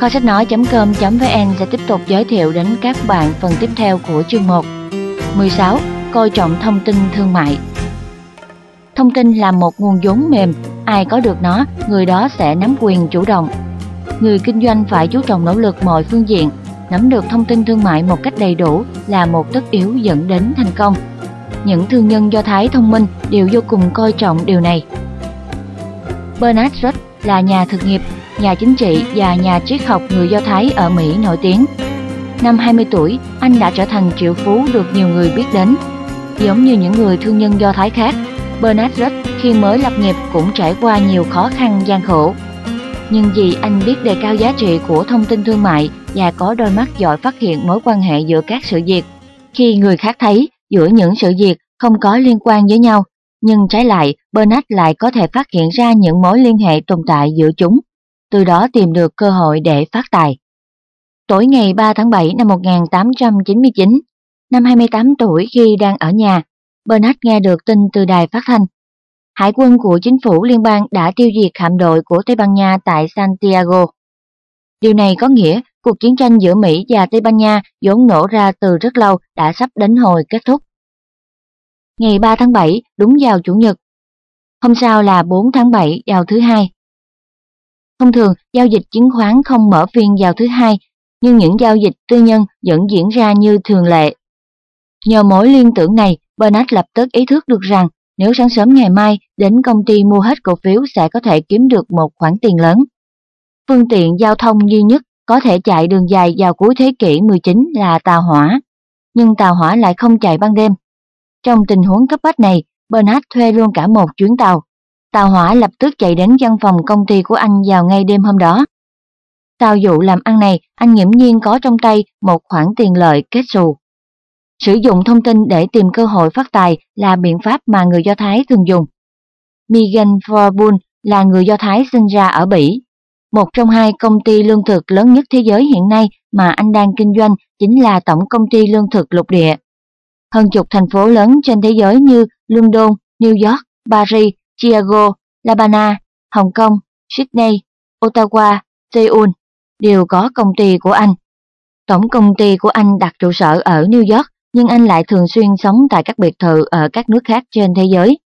Kho sách nói.com.vn sẽ tiếp tục giới thiệu đến các bạn phần tiếp theo của chương 1. 16. Coi trọng thông tin thương mại Thông tin là một nguồn vốn mềm, ai có được nó, người đó sẽ nắm quyền chủ động. Người kinh doanh phải chú trọng nỗ lực mọi phương diện, nắm được thông tin thương mại một cách đầy đủ là một tất yếu dẫn đến thành công. Những thương nhân Do Thái thông minh đều vô cùng coi trọng điều này. Bernard Rush là nhà thực nghiệp, nhà chính trị và nhà triết học người Do Thái ở Mỹ nổi tiếng. Năm 20 tuổi, anh đã trở thành triệu phú được nhiều người biết đến. Giống như những người thương nhân Do Thái khác, Bernard Rush khi mới lập nghiệp cũng trải qua nhiều khó khăn gian khổ. Nhưng vì anh biết đề cao giá trị của thông tin thương mại và có đôi mắt giỏi phát hiện mối quan hệ giữa các sự việc. Khi người khác thấy giữa những sự việc không có liên quan với nhau, nhưng trái lại Bernard lại có thể phát hiện ra những mối liên hệ tồn tại giữa chúng, từ đó tìm được cơ hội để phát tài. Tối ngày 3 tháng 7 năm 1899, năm 28 tuổi khi đang ở nhà, Bernard nghe được tin từ đài phát thanh. Hải quân của chính phủ liên bang đã tiêu diệt hạm đội của Tây Ban Nha tại Santiago. Điều này có nghĩa cuộc chiến tranh giữa Mỹ và Tây Ban Nha vốn nổ ra từ rất lâu đã sắp đến hồi kết thúc. Ngày 3 tháng 7 đúng vào Chủ nhật. Hôm sau là 4 tháng 7 vào thứ hai. Thông thường, giao dịch chứng khoán không mở phiên vào thứ hai, nhưng những giao dịch tư nhân vẫn diễn ra như thường lệ. Nhờ mối liên tưởng này, Bernard lập tức ý thức được rằng nếu sáng sớm ngày mai đến công ty mua hết cổ phiếu sẽ có thể kiếm được một khoản tiền lớn. Phương tiện giao thông duy nhất có thể chạy đường dài vào cuối thế kỷ 19 là tàu hỏa, nhưng tàu hỏa lại không chạy ban đêm. Trong tình huống cấp bách này, Bernard thuê luôn cả một chuyến tàu. Tàu hỏa lập tức chạy đến văn phòng công ty của anh vào ngay đêm hôm đó. Sau vụ làm ăn này, anh nghiễm nhiên có trong tay một khoản tiền lợi kết xù. Sử dụng thông tin để tìm cơ hội phát tài là biện pháp mà người Do Thái thường dùng. Megan Forbun là người Do Thái sinh ra ở Bỉ. Một trong hai công ty lương thực lớn nhất thế giới hiện nay mà anh đang kinh doanh chính là Tổng Công ty Lương thực Lục Địa. Hơn chục thành phố lớn trên thế giới như London, New York, Paris, Chicago, La Habana, Hồng Kông, Sydney, Ottawa, Seoul đều có công ty của anh. Tổng công ty của anh đặt trụ sở ở New York nhưng anh lại thường xuyên sống tại các biệt thự ở các nước khác trên thế giới.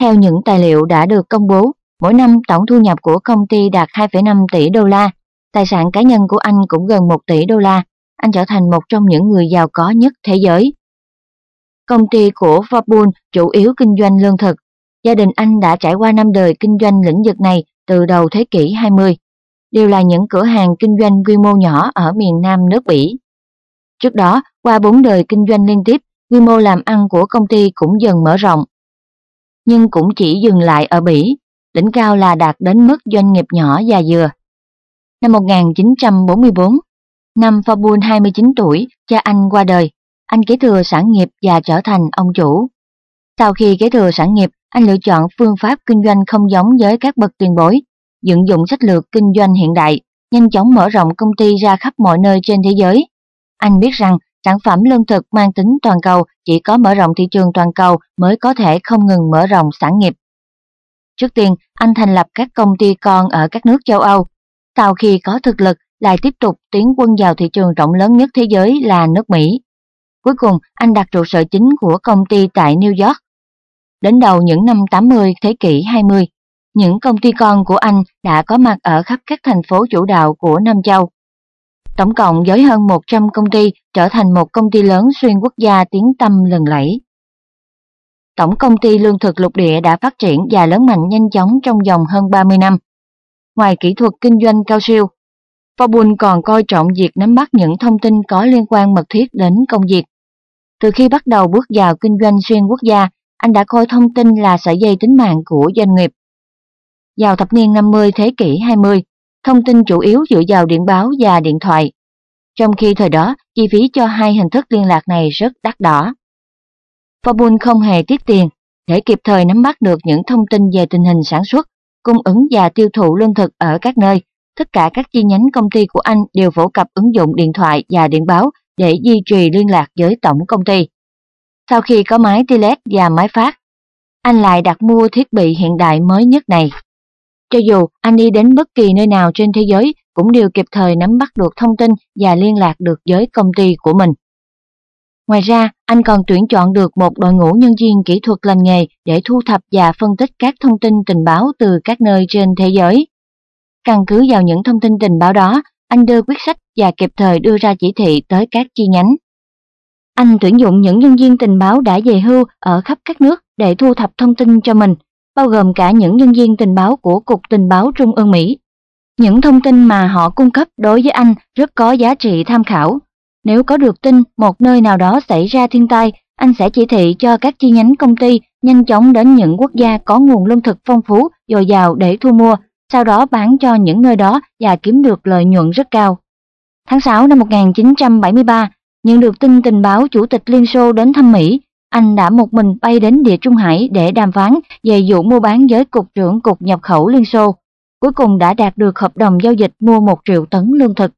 Theo những tài liệu đã được công bố, mỗi năm tổng thu nhập của công ty đạt 2,5 tỷ đô la, tài sản cá nhân của anh cũng gần 1 tỷ đô la, anh trở thành một trong những người giàu có nhất thế giới. Công ty của Fabul chủ yếu kinh doanh lương thực. Gia đình anh đã trải qua năm đời kinh doanh lĩnh vực này từ đầu thế kỷ 20. Đều là những cửa hàng kinh doanh quy mô nhỏ ở miền Nam nước Bỉ. Trước đó, qua bốn đời kinh doanh liên tiếp, quy mô làm ăn của công ty cũng dần mở rộng. Nhưng cũng chỉ dừng lại ở Bỉ, đỉnh cao là đạt đến mức doanh nghiệp nhỏ và dừa. Năm 1944, năm Fabul 29 tuổi, cha anh qua đời, anh kế thừa sản nghiệp và trở thành ông chủ. Sau khi kế thừa sản nghiệp, anh lựa chọn phương pháp kinh doanh không giống với các bậc tiền bối, dựng dụng sách lược kinh doanh hiện đại, nhanh chóng mở rộng công ty ra khắp mọi nơi trên thế giới. Anh biết rằng sản phẩm lương thực mang tính toàn cầu chỉ có mở rộng thị trường toàn cầu mới có thể không ngừng mở rộng sản nghiệp. Trước tiên, anh thành lập các công ty con ở các nước châu Âu. Sau khi có thực lực, lại tiếp tục tiến quân vào thị trường rộng lớn nhất thế giới là nước Mỹ. Cuối cùng, anh đặt trụ sở chính của công ty tại New York. Đến đầu những năm 80 thế kỷ 20, những công ty con của anh đã có mặt ở khắp các thành phố chủ đạo của Nam Châu. Tổng cộng với hơn 100 công ty trở thành một công ty lớn xuyên quốc gia tiếng tâm lừng lẫy. Tổng công ty lương thực lục địa đã phát triển và lớn mạnh nhanh chóng trong vòng hơn 30 năm. Ngoài kỹ thuật kinh doanh cao siêu, Fabul còn coi trọng việc nắm bắt những thông tin có liên quan mật thiết đến công việc. Từ khi bắt đầu bước vào kinh doanh xuyên quốc gia, anh đã coi thông tin là sợi dây tính mạng của doanh nghiệp. Vào thập niên 50 thế kỷ 20, thông tin chủ yếu dựa vào điện báo và điện thoại. Trong khi thời đó, chi phí cho hai hình thức liên lạc này rất đắt đỏ. Fabul không hề tiết tiền để kịp thời nắm bắt được những thông tin về tình hình sản xuất, cung ứng và tiêu thụ lương thực ở các nơi. Tất cả các chi nhánh công ty của anh đều phổ cập ứng dụng điện thoại và điện báo để duy trì liên lạc với tổng công ty. Sau khi có máy Tilet và máy phát, anh lại đặt mua thiết bị hiện đại mới nhất này. Cho dù anh đi đến bất kỳ nơi nào trên thế giới cũng đều kịp thời nắm bắt được thông tin và liên lạc được với công ty của mình. Ngoài ra, anh còn tuyển chọn được một đội ngũ nhân viên kỹ thuật lành nghề để thu thập và phân tích các thông tin tình báo từ các nơi trên thế giới. Căn cứ vào những thông tin tình báo đó, anh đưa quyết sách và kịp thời đưa ra chỉ thị tới các chi nhánh. Anh tuyển dụng những nhân viên tình báo đã về hưu ở khắp các nước để thu thập thông tin cho mình, bao gồm cả những nhân viên tình báo của Cục Tình báo Trung ương Mỹ. Những thông tin mà họ cung cấp đối với anh rất có giá trị tham khảo. Nếu có được tin một nơi nào đó xảy ra thiên tai, anh sẽ chỉ thị cho các chi nhánh công ty nhanh chóng đến những quốc gia có nguồn lương thực phong phú, dồi dào để thu mua, sau đó bán cho những nơi đó và kiếm được lợi nhuận rất cao. Tháng 6 năm 1973, nhận được tin tình báo Chủ tịch Liên Xô đến thăm Mỹ, anh đã một mình bay đến địa Trung Hải để đàm phán về vụ mua bán với Cục trưởng Cục Nhập khẩu Liên Xô. Cuối cùng đã đạt được hợp đồng giao dịch mua một triệu tấn lương thực.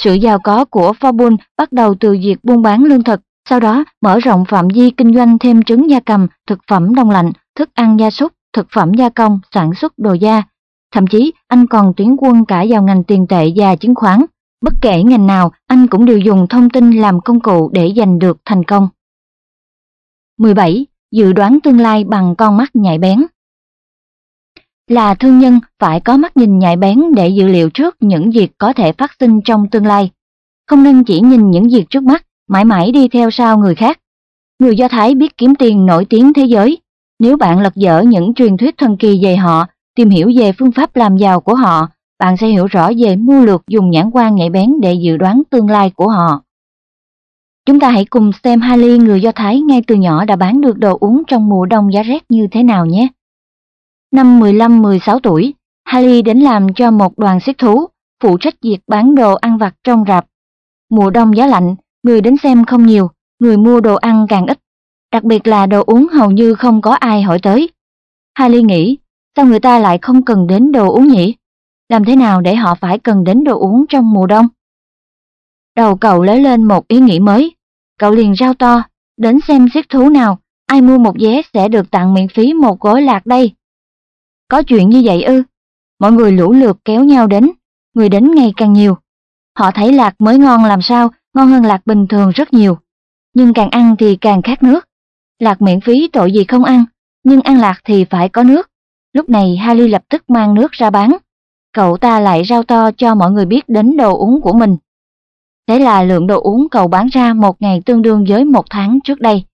Sự giàu có của Fabun bắt đầu từ việc buôn bán lương thực, sau đó mở rộng phạm vi kinh doanh thêm trứng gia cầm, thực phẩm đông lạnh, thức ăn gia súc, thực phẩm gia công, sản xuất đồ da. Thậm chí anh còn tuyến quân cả vào ngành tiền tệ và chứng khoán. Bất kể ngành nào, anh cũng đều dùng thông tin làm công cụ để giành được thành công. 17. Dự đoán tương lai bằng con mắt nhạy bén Là thương nhân phải có mắt nhìn nhạy bén để dự liệu trước những việc có thể phát sinh trong tương lai. Không nên chỉ nhìn những việc trước mắt, mãi mãi đi theo sau người khác. Người Do Thái biết kiếm tiền nổi tiếng thế giới. Nếu bạn lật dở những truyền thuyết thần kỳ về họ, tìm hiểu về phương pháp làm giàu của họ, bạn sẽ hiểu rõ về mưu lược dùng nhãn quan nhạy bén để dự đoán tương lai của họ. Chúng ta hãy cùng xem Harley người Do Thái ngay từ nhỏ đã bán được đồ uống trong mùa đông giá rét như thế nào nhé. Năm 15-16 tuổi, Harley đến làm cho một đoàn siết thú, phụ trách việc bán đồ ăn vặt trong rạp. Mùa đông giá lạnh, người đến xem không nhiều, người mua đồ ăn càng ít, đặc biệt là đồ uống hầu như không có ai hỏi tới. Harley nghĩ, sao người ta lại không cần đến đồ uống nhỉ? Làm thế nào để họ phải cần đến đồ uống trong mùa đông? Đầu cậu lấy lên một ý nghĩ mới, Cậu liền rao to, đến xem giết thú nào, ai mua một vé sẽ được tặng miễn phí một gói lạc đây. Có chuyện như vậy ư? Mọi người lũ lượt kéo nhau đến, người đến ngày càng nhiều. Họ thấy lạc mới ngon làm sao, ngon hơn lạc bình thường rất nhiều. Nhưng càng ăn thì càng khát nước. Lạc miễn phí tội gì không ăn, nhưng ăn lạc thì phải có nước. Lúc này Hali lập tức mang nước ra bán. Cậu ta lại rao to cho mọi người biết đến đồ uống của mình. Thế là lượng đồ uống cậu bán ra một ngày tương đương với một tháng trước đây.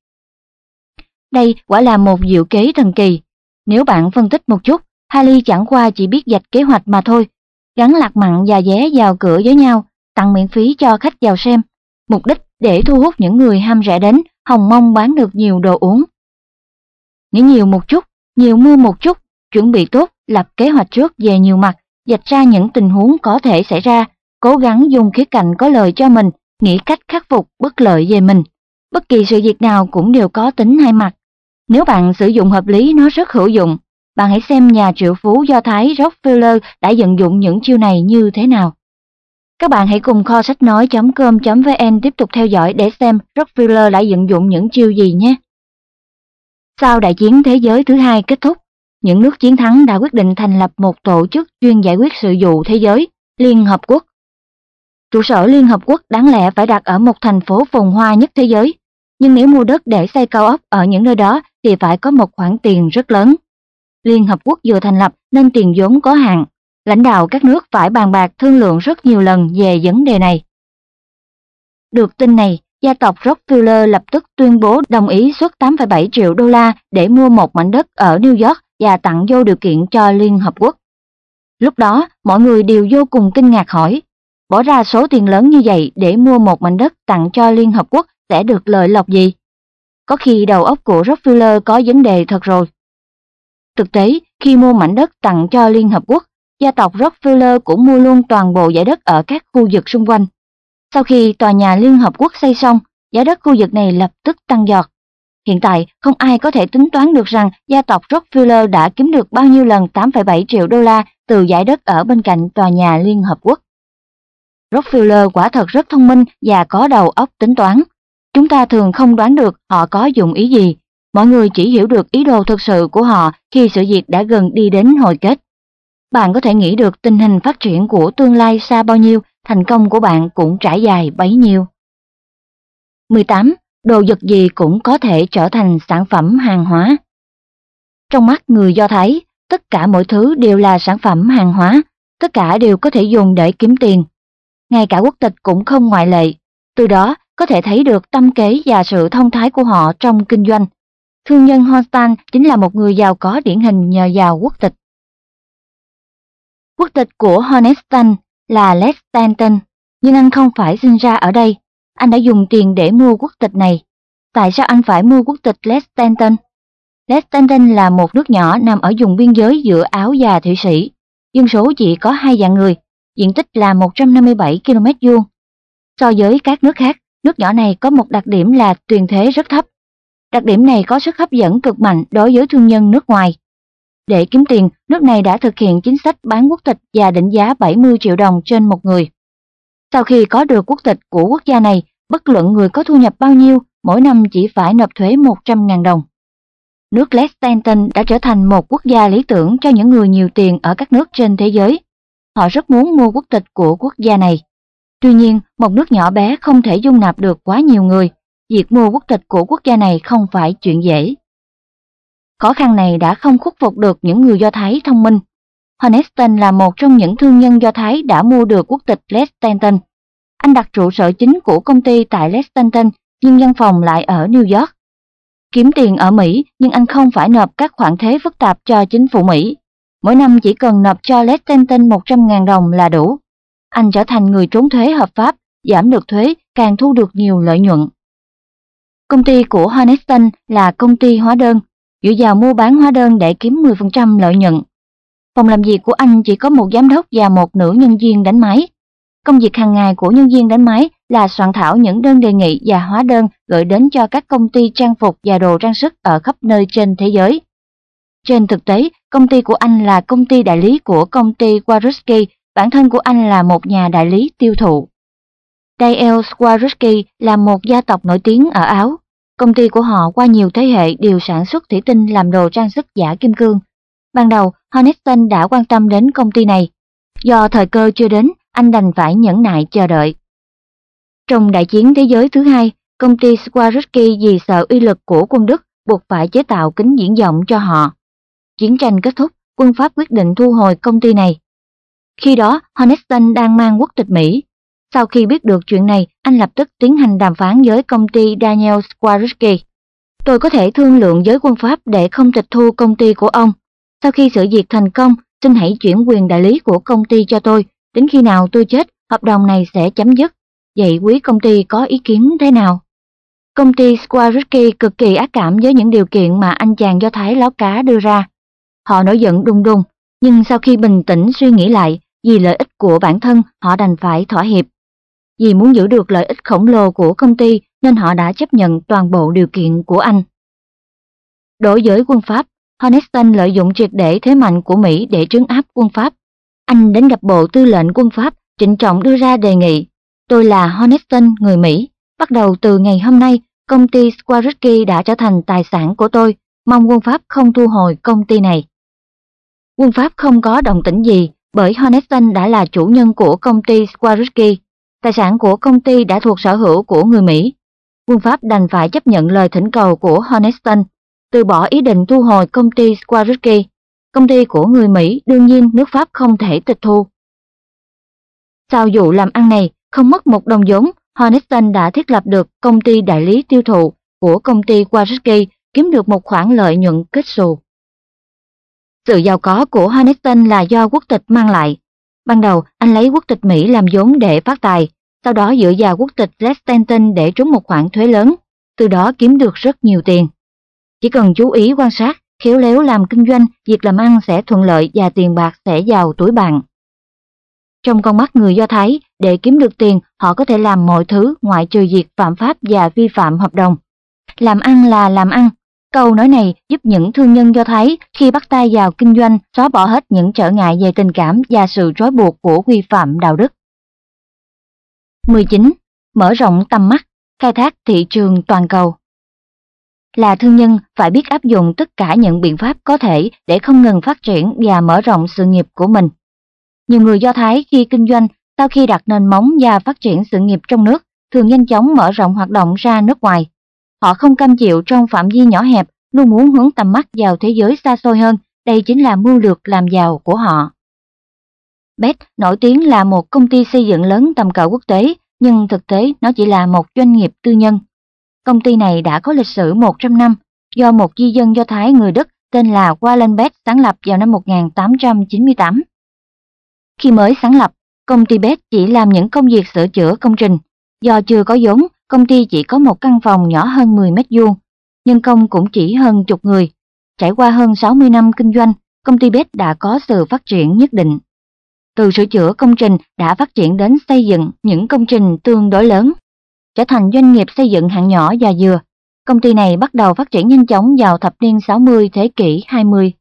Đây quả là một diệu kế thần kỳ. Nếu bạn phân tích một chút, Harley chẳng qua chỉ biết dạch kế hoạch mà thôi. Gắn lạc mặn và vé vào cửa với nhau, tặng miễn phí cho khách vào xem. Mục đích để thu hút những người ham rẻ đến, hồng mong bán được nhiều đồ uống. Nghĩ nhiều một chút, nhiều mua một chút, chuẩn bị tốt, lập kế hoạch trước về nhiều mặt, dạch ra những tình huống có thể xảy ra cố gắng dùng khía cạnh có lợi cho mình, nghĩ cách khắc phục bất lợi về mình. Bất kỳ sự việc nào cũng đều có tính hai mặt. Nếu bạn sử dụng hợp lý nó rất hữu dụng. Bạn hãy xem nhà triệu phú Do Thái Rockefeller đã vận dụng những chiêu này như thế nào. Các bạn hãy cùng kho sách nói.com.vn tiếp tục theo dõi để xem Rockefeller đã vận dụng những chiêu gì nhé. Sau đại chiến thế giới thứ hai kết thúc, những nước chiến thắng đã quyết định thành lập một tổ chức chuyên giải quyết sự vụ thế giới, Liên Hợp Quốc. Trụ sở Liên Hợp Quốc đáng lẽ phải đặt ở một thành phố phồn hoa nhất thế giới, nhưng nếu mua đất để xây cao ốc ở những nơi đó thì phải có một khoản tiền rất lớn. Liên Hợp Quốc vừa thành lập nên tiền vốn có hạn, lãnh đạo các nước phải bàn bạc thương lượng rất nhiều lần về vấn đề này. Được tin này, gia tộc Rockefeller lập tức tuyên bố đồng ý xuất 8,7 triệu đô la để mua một mảnh đất ở New York và tặng vô điều kiện cho Liên Hợp Quốc. Lúc đó, mọi người đều vô cùng kinh ngạc hỏi, bỏ ra số tiền lớn như vậy để mua một mảnh đất tặng cho Liên Hợp Quốc sẽ được lợi lộc gì? Có khi đầu óc của Rockefeller có vấn đề thật rồi. Thực tế, khi mua mảnh đất tặng cho Liên Hợp Quốc, gia tộc Rockefeller cũng mua luôn toàn bộ giải đất ở các khu vực xung quanh. Sau khi tòa nhà Liên Hợp Quốc xây xong, giá đất khu vực này lập tức tăng giọt. Hiện tại, không ai có thể tính toán được rằng gia tộc Rockefeller đã kiếm được bao nhiêu lần 8,7 triệu đô la từ giải đất ở bên cạnh tòa nhà Liên Hợp Quốc. Rockefeller quả thật rất thông minh và có đầu óc tính toán. Chúng ta thường không đoán được họ có dụng ý gì. Mọi người chỉ hiểu được ý đồ thực sự của họ khi sự việc đã gần đi đến hồi kết. bạn có thể nghĩ được tình hình phát triển của tương lai xa bao nhiêu, thành công của bạn cũng trải dài bấy nhiêu. 18. Đồ vật gì cũng có thể trở thành sản phẩm hàng hóa. Trong mắt người Do Thái, tất cả mọi thứ đều là sản phẩm hàng hóa, tất cả đều có thể dùng để kiếm tiền. Ngay cả quốc tịch cũng không ngoại lệ. Từ đó có thể thấy được tâm kế và sự thông thái của họ trong kinh doanh. Thương nhân Holstein chính là một người giàu có điển hình nhờ vào quốc tịch. Quốc tịch của Honestan là Les Stanton, nhưng anh không phải sinh ra ở đây. Anh đã dùng tiền để mua quốc tịch này. Tại sao anh phải mua quốc tịch Les Stanton? Les Stanton là một nước nhỏ nằm ở vùng biên giới giữa Áo và Thụy Sĩ. Dân số chỉ có hai vạn người, diện tích là 157 km vuông. So với các nước khác, nước nhỏ này có một đặc điểm là tuyền thế rất thấp. Đặc điểm này có sức hấp dẫn cực mạnh đối với thương nhân nước ngoài. Để kiếm tiền, nước này đã thực hiện chính sách bán quốc tịch và định giá 70 triệu đồng trên một người. Sau khi có được quốc tịch của quốc gia này, bất luận người có thu nhập bao nhiêu, mỗi năm chỉ phải nộp thuế 100.000 đồng. Nước Liechtenstein đã trở thành một quốc gia lý tưởng cho những người nhiều tiền ở các nước trên thế giới. Họ rất muốn mua quốc tịch của quốc gia này. Tuy nhiên, một nước nhỏ bé không thể dung nạp được quá nhiều người. Việc mua quốc tịch của quốc gia này không phải chuyện dễ. Khó khăn này đã không khuất phục được những người Do Thái thông minh. Honeston là một trong những thương nhân Do Thái đã mua được quốc tịch Liechtenstein. Anh đặt trụ sở chính của công ty tại Liechtenstein nhưng văn phòng lại ở New York. Kiếm tiền ở Mỹ nhưng anh không phải nộp các khoản thuế phức tạp cho chính phủ Mỹ. Mỗi năm chỉ cần nộp cho Liechtenstein 100.000 đồng là đủ. Anh trở thành người trốn thuế hợp pháp, giảm được thuế, càng thu được nhiều lợi nhuận. Công ty của Honeston là công ty hóa đơn, dựa vào mua bán hóa đơn để kiếm 10% lợi nhuận. Phòng làm việc của anh chỉ có một giám đốc và một nữ nhân viên đánh máy. Công việc hàng ngày của nhân viên đánh máy là soạn thảo những đơn đề nghị và hóa đơn gửi đến cho các công ty trang phục và đồ trang sức ở khắp nơi trên thế giới. Trên thực tế, công ty của anh là công ty đại lý của công ty Swarovski, bản thân của anh là một nhà đại lý tiêu thụ. Dale Swarovski là một gia tộc nổi tiếng ở Áo. Công ty của họ qua nhiều thế hệ đều sản xuất thủy tinh làm đồ trang sức giả kim cương. Ban đầu, Honeston đã quan tâm đến công ty này. Do thời cơ chưa đến, anh đành phải nhẫn nại chờ đợi. Trong đại chiến thế giới thứ hai, công ty Swarovski vì sợ uy lực của quân Đức buộc phải chế tạo kính diễn vọng cho họ. Chiến tranh kết thúc, quân Pháp quyết định thu hồi công ty này. Khi đó, Honeston đang mang quốc tịch Mỹ. Sau khi biết được chuyện này, anh lập tức tiến hành đàm phán với công ty Daniel Swarovski. Tôi có thể thương lượng với quân Pháp để không tịch thu công ty của ông. Sau khi sự việc thành công, xin hãy chuyển quyền đại lý của công ty cho tôi. Đến khi nào tôi chết, hợp đồng này sẽ chấm dứt. Vậy quý công ty có ý kiến thế nào? Công ty Swarovski cực kỳ ác cảm với những điều kiện mà anh chàng Do Thái láo cá đưa ra. Họ nổi giận đùng đùng, nhưng sau khi bình tĩnh suy nghĩ lại, vì lợi ích của bản thân họ đành phải thỏa hiệp. Vì muốn giữ được lợi ích khổng lồ của công ty nên họ đã chấp nhận toàn bộ điều kiện của anh. Đối với quân Pháp, Honeston lợi dụng triệt để thế mạnh của Mỹ để trấn áp quân Pháp. Anh đến gặp Bộ Tư lệnh quân Pháp, trịnh trọng đưa ra đề nghị. Tôi là Honeston, người Mỹ. Bắt đầu từ ngày hôm nay, công ty Swarovski đã trở thành tài sản của tôi. Mong quân Pháp không thu hồi công ty này. Quân Pháp không có đồng tĩnh gì bởi Honeston đã là chủ nhân của công ty Swarovski. Tài sản của công ty đã thuộc sở hữu của người Mỹ. Quân Pháp đành phải chấp nhận lời thỉnh cầu của Honeston, từ bỏ ý định thu hồi công ty Swarovski. Công ty của người Mỹ đương nhiên nước Pháp không thể tịch thu. Sau vụ làm ăn này, không mất một đồng vốn, Honeston đã thiết lập được công ty đại lý tiêu thụ của công ty Swarovski kiếm được một khoản lợi nhuận kết xù. Sự giàu có của Honeston là do quốc tịch mang lại. Ban đầu, anh lấy quốc tịch Mỹ làm vốn để phát tài, sau đó dựa vào quốc tịch Liechtenstein để trúng một khoản thuế lớn, từ đó kiếm được rất nhiều tiền. Chỉ cần chú ý quan sát, khéo léo làm kinh doanh, việc làm ăn sẽ thuận lợi và tiền bạc sẽ vào túi bạn. Trong con mắt người Do Thái, để kiếm được tiền, họ có thể làm mọi thứ ngoại trừ việc phạm pháp và vi phạm hợp đồng. Làm ăn là làm ăn, Câu nói này giúp những thương nhân Do Thái khi bắt tay vào kinh doanh xóa bỏ hết những trở ngại về tình cảm và sự trói buộc của quy phạm đạo đức. 19. Mở rộng tầm mắt, khai thác thị trường toàn cầu. Là thương nhân phải biết áp dụng tất cả những biện pháp có thể để không ngừng phát triển và mở rộng sự nghiệp của mình. Nhiều người Do Thái khi kinh doanh sau khi đặt nền móng và phát triển sự nghiệp trong nước thường nhanh chóng mở rộng hoạt động ra nước ngoài. Họ không cam chịu trong phạm vi nhỏ hẹp, luôn muốn hướng tầm mắt vào thế giới xa xôi hơn, đây chính là mưu lược làm giàu của họ. BET nổi tiếng là một công ty xây dựng lớn tầm cỡ quốc tế, nhưng thực tế nó chỉ là một doanh nghiệp tư nhân. Công ty này đã có lịch sử 100 năm, do một di dân Do Thái người Đức tên là Wallenbeck sáng lập vào năm 1898. Khi mới sáng lập, công ty Best chỉ làm những công việc sửa chữa công trình. Do chưa có vốn, công ty chỉ có một căn phòng nhỏ hơn 10 mét vuông, nhân công cũng chỉ hơn chục người. Trải qua hơn 60 năm kinh doanh, công ty Best đã có sự phát triển nhất định. Từ sửa chữa công trình đã phát triển đến xây dựng những công trình tương đối lớn, trở thành doanh nghiệp xây dựng hạng nhỏ và vừa. Công ty này bắt đầu phát triển nhanh chóng vào thập niên 60 thế kỷ 20.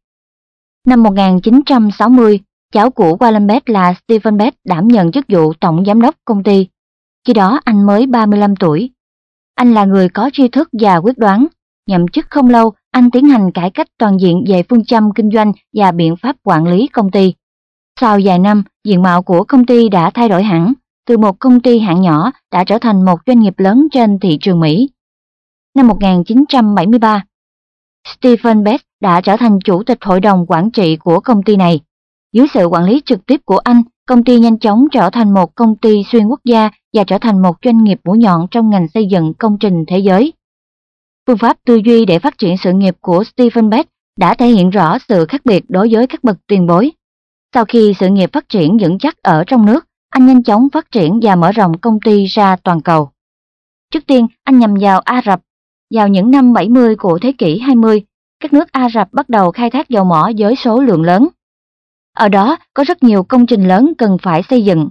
Năm 1960, cháu của Warren Best là Stephen Best đảm nhận chức vụ tổng giám đốc công ty. Khi đó anh mới 35 tuổi. Anh là người có tri thức và quyết đoán. Nhậm chức không lâu, anh tiến hành cải cách toàn diện về phương châm kinh doanh và biện pháp quản lý công ty. Sau vài năm, diện mạo của công ty đã thay đổi hẳn, từ một công ty hạng nhỏ đã trở thành một doanh nghiệp lớn trên thị trường Mỹ. Năm 1973, Stephen Best đã trở thành chủ tịch hội đồng quản trị của công ty này. Dưới sự quản lý trực tiếp của anh, công ty nhanh chóng trở thành một công ty xuyên quốc gia và trở thành một doanh nghiệp mũi nhọn trong ngành xây dựng công trình thế giới. Phương pháp tư duy để phát triển sự nghiệp của Stephen Best đã thể hiện rõ sự khác biệt đối với các bậc tiền bối. Sau khi sự nghiệp phát triển vững chắc ở trong nước, anh nhanh chóng phát triển và mở rộng công ty ra toàn cầu. Trước tiên, anh nhằm vào Ả Rập. Vào những năm 70 của thế kỷ 20, các nước Ả Rập bắt đầu khai thác dầu mỏ với số lượng lớn. Ở đó có rất nhiều công trình lớn cần phải xây dựng.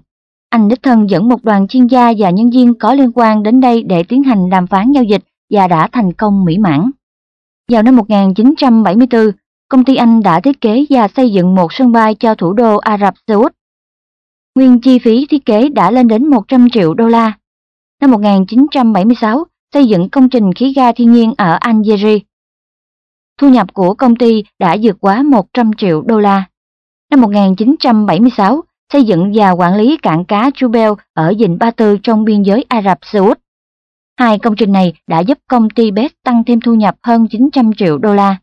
Anh đích thân dẫn một đoàn chuyên gia và nhân viên có liên quan đến đây để tiến hành đàm phán giao dịch và đã thành công mỹ mãn. Vào năm 1974, công ty Anh đã thiết kế và xây dựng một sân bay cho thủ đô Ả Rập Xê Út. Nguyên chi phí thiết kế đã lên đến 100 triệu đô la. Năm 1976, xây dựng công trình khí ga thiên nhiên ở Algeria. Thu nhập của công ty đã vượt quá 100 triệu đô la. Năm 1976, xây dựng và quản lý cảng cá Jubel ở Vịnh Ba Tư trong biên giới Ả Rập Xê Út. Hai công trình này đã giúp công ty BES tăng thêm thu nhập hơn 900 triệu đô la.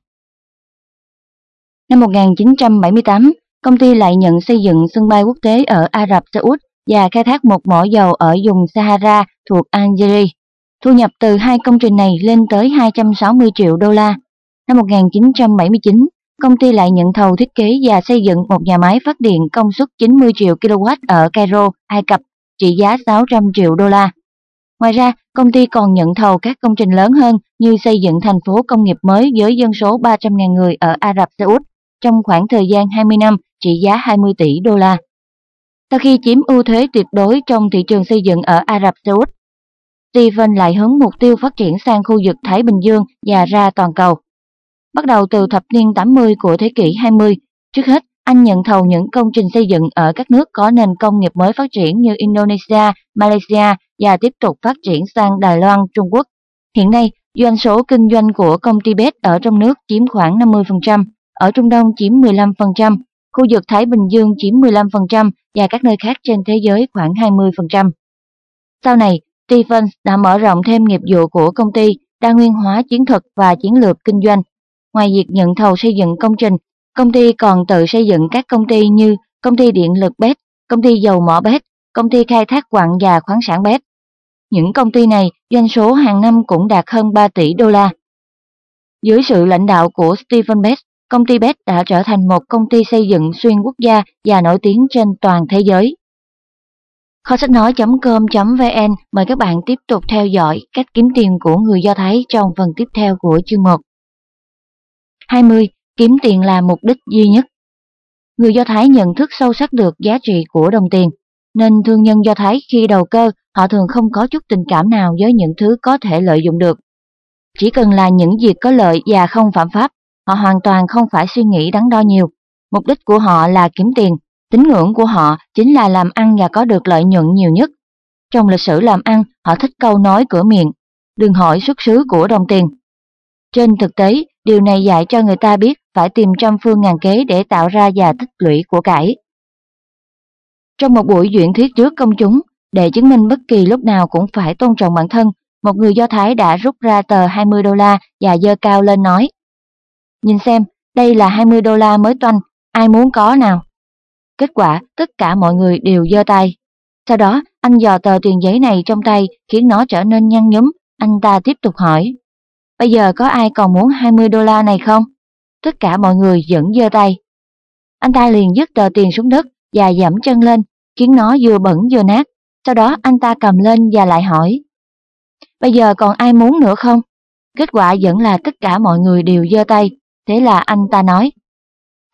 Năm 1978, công ty lại nhận xây dựng sân bay quốc tế ở Ả Rập Xê Út và khai thác một mỏ dầu ở vùng Sahara thuộc Algeria. Thu nhập từ hai công trình này lên tới 260 triệu đô la. Năm 1979, công ty lại nhận thầu thiết kế và xây dựng một nhà máy phát điện công suất 90 triệu kW ở Cairo, Ai Cập, trị giá 600 triệu đô la. Ngoài ra, công ty còn nhận thầu các công trình lớn hơn như xây dựng thành phố công nghiệp mới với dân số 300.000 người ở Ả Rập Xê Út trong khoảng thời gian 20 năm trị giá 20 tỷ đô la. Sau khi chiếm ưu thế tuyệt đối trong thị trường xây dựng ở Ả Rập Xê Út, Stephen lại hướng mục tiêu phát triển sang khu vực Thái Bình Dương và ra toàn cầu. Bắt đầu từ thập niên 80 của thế kỷ 20, trước hết anh nhận thầu những công trình xây dựng ở các nước có nền công nghiệp mới phát triển như Indonesia, Malaysia và tiếp tục phát triển sang Đài Loan, Trung Quốc. Hiện nay, doanh số kinh doanh của công ty BET ở trong nước chiếm khoảng 50%, ở Trung Đông chiếm 15%, khu vực Thái Bình Dương chiếm 15% và các nơi khác trên thế giới khoảng 20%. Sau này, Stephens đã mở rộng thêm nghiệp vụ của công ty, đa nguyên hóa chiến thuật và chiến lược kinh doanh. Ngoài việc nhận thầu xây dựng công trình, công ty còn tự xây dựng các công ty như công ty điện lực BET, công ty dầu mỏ BET, công ty khai thác quặng và khoáng sản BET. Những công ty này doanh số hàng năm cũng đạt hơn 3 tỷ đô la. Dưới sự lãnh đạo của Stephen Best, công ty Bet đã trở thành một công ty xây dựng xuyên quốc gia và nổi tiếng trên toàn thế giới. Kho sách nói.com.vn mời các bạn tiếp tục theo dõi cách kiếm tiền của người Do Thái trong phần tiếp theo của chương 1. 20. Kiếm tiền là mục đích duy nhất. Người Do Thái nhận thức sâu sắc được giá trị của đồng tiền, nên thương nhân Do Thái khi đầu cơ họ thường không có chút tình cảm nào với những thứ có thể lợi dụng được. Chỉ cần là những việc có lợi và không phạm pháp, họ hoàn toàn không phải suy nghĩ đắn đo nhiều. Mục đích của họ là kiếm tiền, tín ngưỡng của họ chính là làm ăn và có được lợi nhuận nhiều nhất. Trong lịch sử làm ăn, họ thích câu nói cửa miệng, đừng hỏi xuất xứ của đồng tiền. Trên thực tế, điều này dạy cho người ta biết phải tìm trăm phương ngàn kế để tạo ra và tích lũy của cải. Trong một buổi diễn thuyết trước công chúng, để chứng minh bất kỳ lúc nào cũng phải tôn trọng bản thân, một người Do Thái đã rút ra tờ 20 đô la và dơ cao lên nói. Nhìn xem, đây là 20 đô la mới toanh, ai muốn có nào? Kết quả, tất cả mọi người đều giơ tay. Sau đó, anh dò tờ tiền giấy này trong tay khiến nó trở nên nhăn nhúm, anh ta tiếp tục hỏi. Bây giờ có ai còn muốn 20 đô la này không? Tất cả mọi người vẫn giơ tay. Anh ta liền dứt tờ tiền xuống đất và giảm chân lên, khiến nó vừa bẩn vừa nát. Sau đó anh ta cầm lên và lại hỏi. Bây giờ còn ai muốn nữa không? Kết quả vẫn là tất cả mọi người đều giơ tay. Thế là anh ta nói.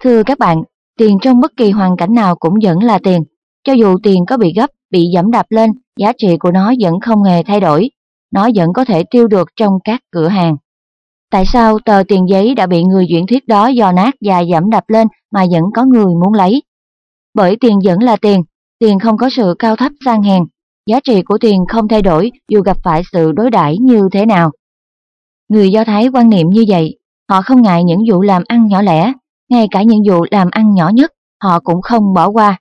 Thưa các bạn, tiền trong bất kỳ hoàn cảnh nào cũng vẫn là tiền. Cho dù tiền có bị gấp, bị giảm đạp lên, giá trị của nó vẫn không hề thay đổi. Nó vẫn có thể tiêu được trong các cửa hàng. Tại sao tờ tiền giấy đã bị người diễn thuyết đó dò nát và giảm đạp lên mà vẫn có người muốn lấy? Bởi tiền vẫn là tiền, tiền không có sự cao thấp sang hèn, giá trị của tiền không thay đổi dù gặp phải sự đối đãi như thế nào. Người Do Thái quan niệm như vậy, họ không ngại những vụ làm ăn nhỏ lẻ, ngay cả những vụ làm ăn nhỏ nhất, họ cũng không bỏ qua.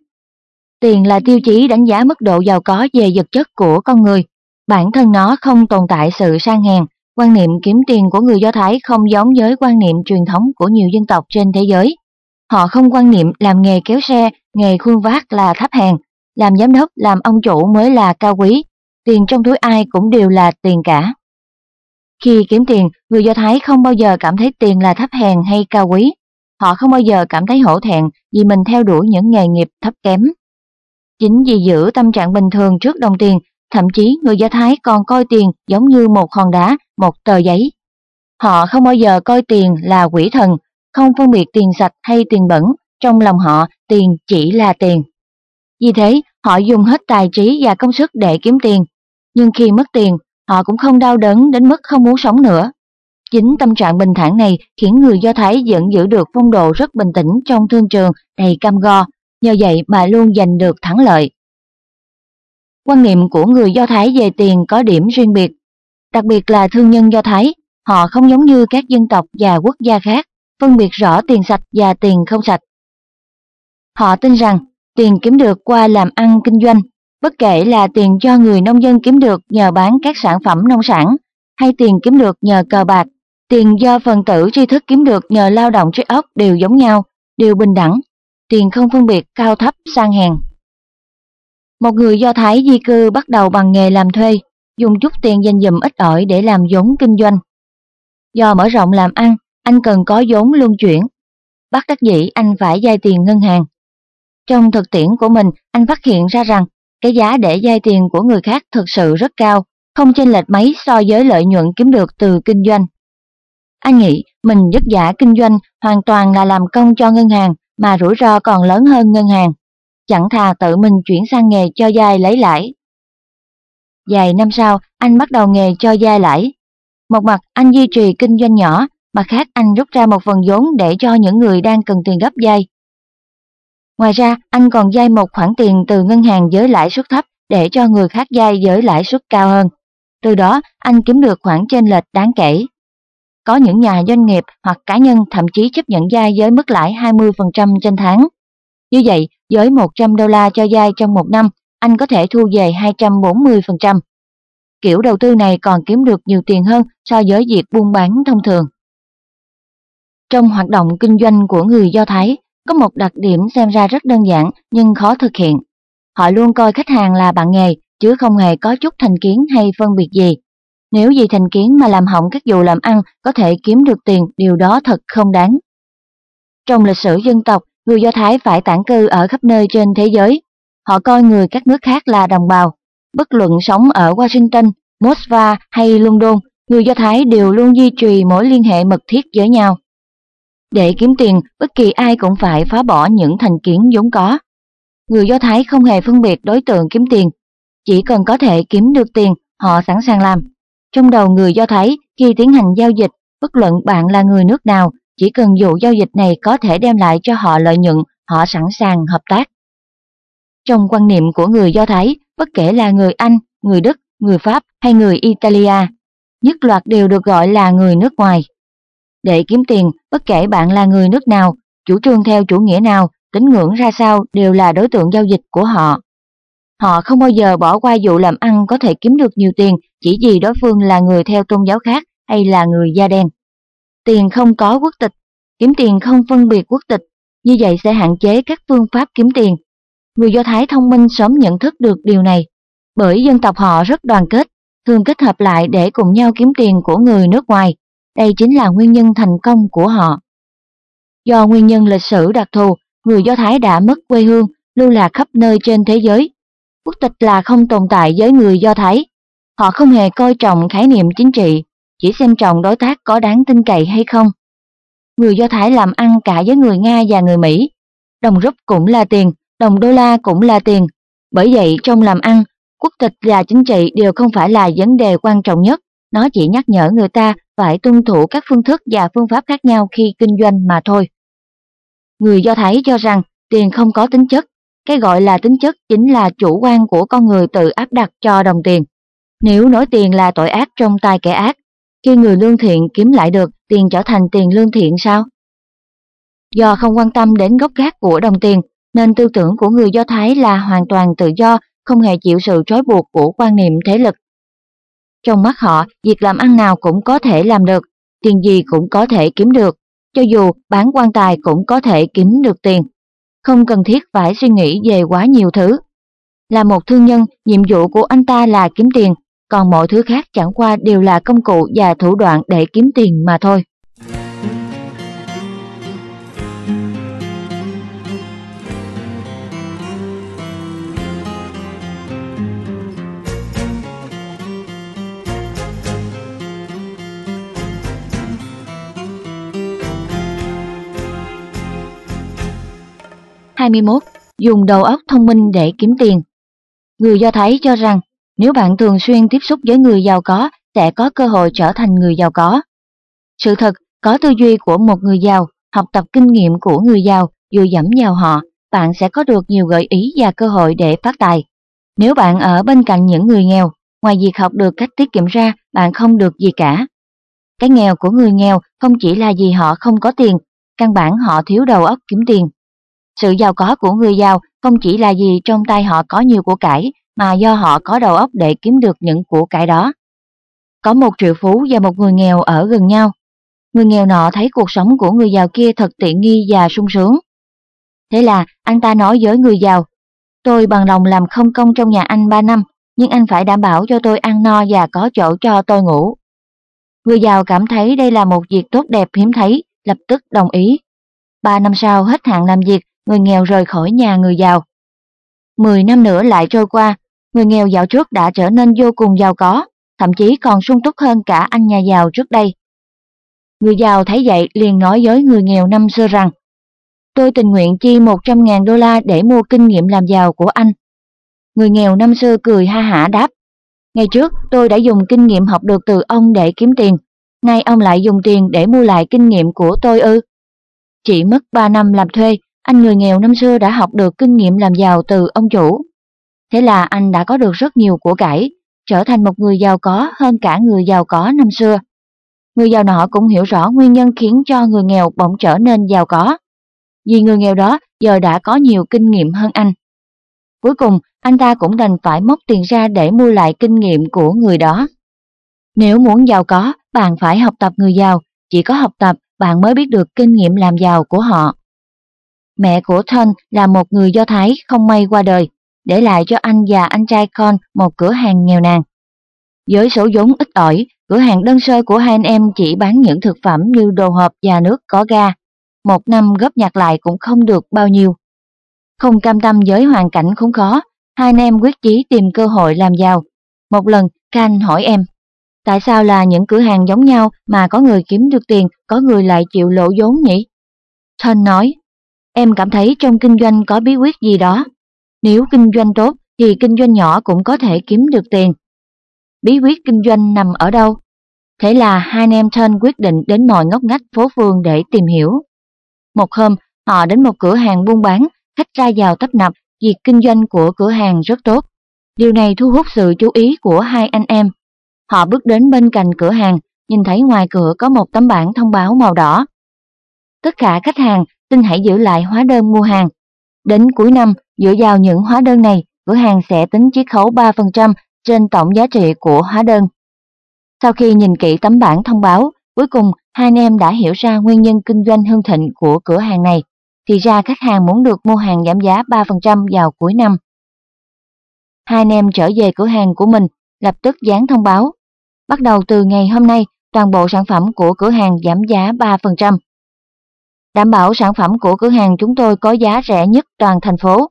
Tiền là tiêu chí đánh giá mức độ giàu có về vật chất của con người. Bản thân nó không tồn tại sự sang hèn, quan niệm kiếm tiền của người Do Thái không giống với quan niệm truyền thống của nhiều dân tộc trên thế giới. Họ không quan niệm làm nghề kéo xe, nghề khuôn vác là thấp hèn, làm giám đốc, làm ông chủ mới là cao quý, tiền trong túi ai cũng đều là tiền cả. Khi kiếm tiền, người Do Thái không bao giờ cảm thấy tiền là thấp hèn hay cao quý. Họ không bao giờ cảm thấy hổ thẹn vì mình theo đuổi những nghề nghiệp thấp kém. Chính vì giữ tâm trạng bình thường trước đồng tiền, thậm chí người Do Thái còn coi tiền giống như một hòn đá, một tờ giấy. Họ không bao giờ coi tiền là quỷ thần, không phân biệt tiền sạch hay tiền bẩn, trong lòng họ tiền chỉ là tiền. Vì thế, họ dùng hết tài trí và công sức để kiếm tiền. Nhưng khi mất tiền, họ cũng không đau đớn đến mức không muốn sống nữa. Chính tâm trạng bình thản này khiến người Do Thái vẫn giữ được phong độ rất bình tĩnh trong thương trường đầy cam go, nhờ vậy mà luôn giành được thắng lợi. Quan niệm của người Do Thái về tiền có điểm riêng biệt, đặc biệt là thương nhân Do Thái, họ không giống như các dân tộc và quốc gia khác, phân biệt rõ tiền sạch và tiền không sạch. Họ tin rằng tiền kiếm được qua làm ăn kinh doanh, bất kể là tiền cho người nông dân kiếm được nhờ bán các sản phẩm nông sản, hay tiền kiếm được nhờ cờ bạc, tiền do phần tử tri thức kiếm được nhờ lao động trí óc đều giống nhau, đều bình đẳng, tiền không phân biệt cao thấp sang hèn. Một người Do Thái di cư bắt đầu bằng nghề làm thuê, dùng chút tiền dành dụm ít ỏi để làm vốn kinh doanh. Do mở rộng làm ăn, anh cần có vốn luân chuyển. Bắt đắc dĩ anh phải vay tiền ngân hàng. Trong thực tiễn của mình, anh phát hiện ra rằng cái giá để vay tiền của người khác thực sự rất cao, không chênh lệch mấy so với lợi nhuận kiếm được từ kinh doanh. Anh nghĩ mình dứt giả kinh doanh hoàn toàn là làm công cho ngân hàng mà rủi ro còn lớn hơn ngân hàng. Chẳng thà tự mình chuyển sang nghề cho dai lấy lãi. Vài năm sau, anh bắt đầu nghề cho dai lãi. Một mặt anh duy trì kinh doanh nhỏ, mặt khác anh rút ra một phần vốn để cho những người đang cần tiền gấp dai. Ngoài ra, anh còn vay một khoản tiền từ ngân hàng với lãi suất thấp để cho người khác vay với lãi suất cao hơn. Từ đó, anh kiếm được khoản chênh lệch đáng kể. Có những nhà doanh nghiệp hoặc cá nhân thậm chí chấp nhận vay với mức lãi 20% trên tháng. Như vậy, với 100 đô la cho vay trong một năm, anh có thể thu về 240%. Kiểu đầu tư này còn kiếm được nhiều tiền hơn so với việc buôn bán thông thường. Trong hoạt động kinh doanh của người Do Thái, có một đặc điểm xem ra rất đơn giản nhưng khó thực hiện. Họ luôn coi khách hàng là bạn nghề, chứ không hề có chút thành kiến hay phân biệt gì. Nếu vì thành kiến mà làm hỏng các vụ làm ăn có thể kiếm được tiền, điều đó thật không đáng. Trong lịch sử dân tộc, người Do Thái phải tản cư ở khắp nơi trên thế giới. Họ coi người các nước khác là đồng bào. Bất luận sống ở Washington, Moscow hay London, người Do Thái đều luôn duy trì mối liên hệ mật thiết với nhau. Để kiếm tiền, bất kỳ ai cũng phải phá bỏ những thành kiến vốn có. Người Do Thái không hề phân biệt đối tượng kiếm tiền. Chỉ cần có thể kiếm được tiền, họ sẵn sàng làm. Trong đầu người Do Thái, khi tiến hành giao dịch, bất luận bạn là người nước nào, chỉ cần vụ giao dịch này có thể đem lại cho họ lợi nhuận, họ sẵn sàng hợp tác. Trong quan niệm của người Do Thái, bất kể là người Anh, người Đức, người Pháp hay người Italia, nhất loạt đều được gọi là người nước ngoài. Để kiếm tiền, bất kể bạn là người nước nào, chủ trương theo chủ nghĩa nào, tín ngưỡng ra sao đều là đối tượng giao dịch của họ. Họ không bao giờ bỏ qua vụ làm ăn có thể kiếm được nhiều tiền chỉ vì đối phương là người theo tôn giáo khác hay là người da đen. Tiền không có quốc tịch, kiếm tiền không phân biệt quốc tịch, như vậy sẽ hạn chế các phương pháp kiếm tiền. Người Do Thái thông minh sớm nhận thức được điều này, bởi dân tộc họ rất đoàn kết, thường kết hợp lại để cùng nhau kiếm tiền của người nước ngoài. Đây chính là nguyên nhân thành công của họ. Do nguyên nhân lịch sử đặc thù, người Do Thái đã mất quê hương, lưu lạc khắp nơi trên thế giới. Quốc tịch là không tồn tại với người Do Thái. Họ không hề coi trọng khái niệm chính trị, chỉ xem trọng đối tác có đáng tin cậy hay không. Người Do Thái làm ăn cả với người Nga và người Mỹ. Đồng rúp cũng là tiền, đồng đô la cũng là tiền. Bởi vậy trong làm ăn, quốc tịch và chính trị đều không phải là vấn đề quan trọng nhất. Nó chỉ nhắc nhở người ta phải tuân thủ các phương thức và phương pháp khác nhau khi kinh doanh mà thôi. Người Do Thái cho rằng tiền không có tính chất. Cái gọi là tính chất chính là chủ quan của con người tự áp đặt cho đồng tiền. Nếu nói tiền là tội ác trong tay kẻ ác, khi người lương thiện kiếm lại được tiền trở thành tiền lương thiện sao? Do không quan tâm đến gốc gác của đồng tiền, nên tư tưởng của người Do Thái là hoàn toàn tự do, không hề chịu sự trói buộc của quan niệm thế lực. Trong mắt họ, việc làm ăn nào cũng có thể làm được, tiền gì cũng có thể kiếm được, cho dù bán quan tài cũng có thể kiếm được tiền. Không cần thiết phải suy nghĩ về quá nhiều thứ. Là một thương nhân, nhiệm vụ của anh ta là kiếm tiền, còn mọi thứ khác chẳng qua đều là công cụ và thủ đoạn để kiếm tiền mà thôi. 21. Dùng đầu óc thông minh để kiếm tiền Người Do Thái cho rằng nếu bạn thường xuyên tiếp xúc với người giàu có, sẽ có cơ hội trở thành người giàu có. Sự thật, có tư duy của một người giàu, học tập kinh nghiệm của người giàu, dù dẫm vào họ, bạn sẽ có được nhiều gợi ý và cơ hội để phát tài. Nếu bạn ở bên cạnh những người nghèo, ngoài việc học được cách tiết kiệm ra, bạn không được gì cả. Cái nghèo của người nghèo không chỉ là vì họ không có tiền, căn bản họ thiếu đầu óc kiếm tiền. Sự giàu có của người giàu không chỉ là gì trong tay họ có nhiều của cải, mà do họ có đầu óc để kiếm được những của cải đó. Có một triệu phú và một người nghèo ở gần nhau. Người nghèo nọ thấy cuộc sống của người giàu kia thật tiện nghi và sung sướng. Thế là anh ta nói với người giàu, tôi bằng lòng làm không công trong nhà anh 3 năm, nhưng anh phải đảm bảo cho tôi ăn no và có chỗ cho tôi ngủ. Người giàu cảm thấy đây là một việc tốt đẹp hiếm thấy, lập tức đồng ý. Ba năm sau hết hạn làm việc, người nghèo rời khỏi nhà người giàu. Mười năm nữa lại trôi qua, người nghèo dạo trước đã trở nên vô cùng giàu có, thậm chí còn sung túc hơn cả anh nhà giàu trước đây. Người giàu thấy vậy liền nói với người nghèo năm xưa rằng, tôi tình nguyện chi 100.000 đô la để mua kinh nghiệm làm giàu của anh. Người nghèo năm xưa cười ha hả đáp, ngày trước tôi đã dùng kinh nghiệm học được từ ông để kiếm tiền, nay ông lại dùng tiền để mua lại kinh nghiệm của tôi ư. Chỉ mất 3 năm làm thuê, anh người nghèo năm xưa đã học được kinh nghiệm làm giàu từ ông chủ. Thế là anh đã có được rất nhiều của cải, trở thành một người giàu có hơn cả người giàu có năm xưa. Người giàu nọ cũng hiểu rõ nguyên nhân khiến cho người nghèo bỗng trở nên giàu có. Vì người nghèo đó giờ đã có nhiều kinh nghiệm hơn anh. Cuối cùng, anh ta cũng đành phải móc tiền ra để mua lại kinh nghiệm của người đó. Nếu muốn giàu có, bạn phải học tập người giàu, chỉ có học tập bạn mới biết được kinh nghiệm làm giàu của họ. Mẹ của Thân là một người Do Thái không may qua đời, để lại cho anh và anh trai con một cửa hàng nghèo nàn. Với số vốn ít ỏi, cửa hàng đơn sơ của hai anh em chỉ bán những thực phẩm như đồ hộp và nước có ga. Một năm góp nhặt lại cũng không được bao nhiêu. Không cam tâm với hoàn cảnh khốn khó, hai anh em quyết chí tìm cơ hội làm giàu. Một lần, Can hỏi em, tại sao là những cửa hàng giống nhau mà có người kiếm được tiền, có người lại chịu lỗ vốn nhỉ? Thân nói, em cảm thấy trong kinh doanh có bí quyết gì đó. Nếu kinh doanh tốt thì kinh doanh nhỏ cũng có thể kiếm được tiền. Bí quyết kinh doanh nằm ở đâu? Thế là hai anh em Thân quyết định đến mọi ngóc ngách phố phường để tìm hiểu. Một hôm, họ đến một cửa hàng buôn bán, khách ra vào tấp nập, việc kinh doanh của cửa hàng rất tốt. Điều này thu hút sự chú ý của hai anh em. Họ bước đến bên cạnh cửa hàng, nhìn thấy ngoài cửa có một tấm bảng thông báo màu đỏ. Tất cả khách hàng xin hãy giữ lại hóa đơn mua hàng. Đến cuối năm, dựa vào những hóa đơn này, cửa hàng sẽ tính chiết khấu 3% trên tổng giá trị của hóa đơn. Sau khi nhìn kỹ tấm bảng thông báo, cuối cùng hai anh em đã hiểu ra nguyên nhân kinh doanh hưng thịnh của cửa hàng này. Thì ra khách hàng muốn được mua hàng giảm giá 3% vào cuối năm. Hai anh em trở về cửa hàng của mình, lập tức dán thông báo. Bắt đầu từ ngày hôm nay, toàn bộ sản phẩm của cửa hàng giảm giá 3%. Đảm bảo sản phẩm của cửa hàng chúng tôi có giá rẻ nhất toàn thành phố.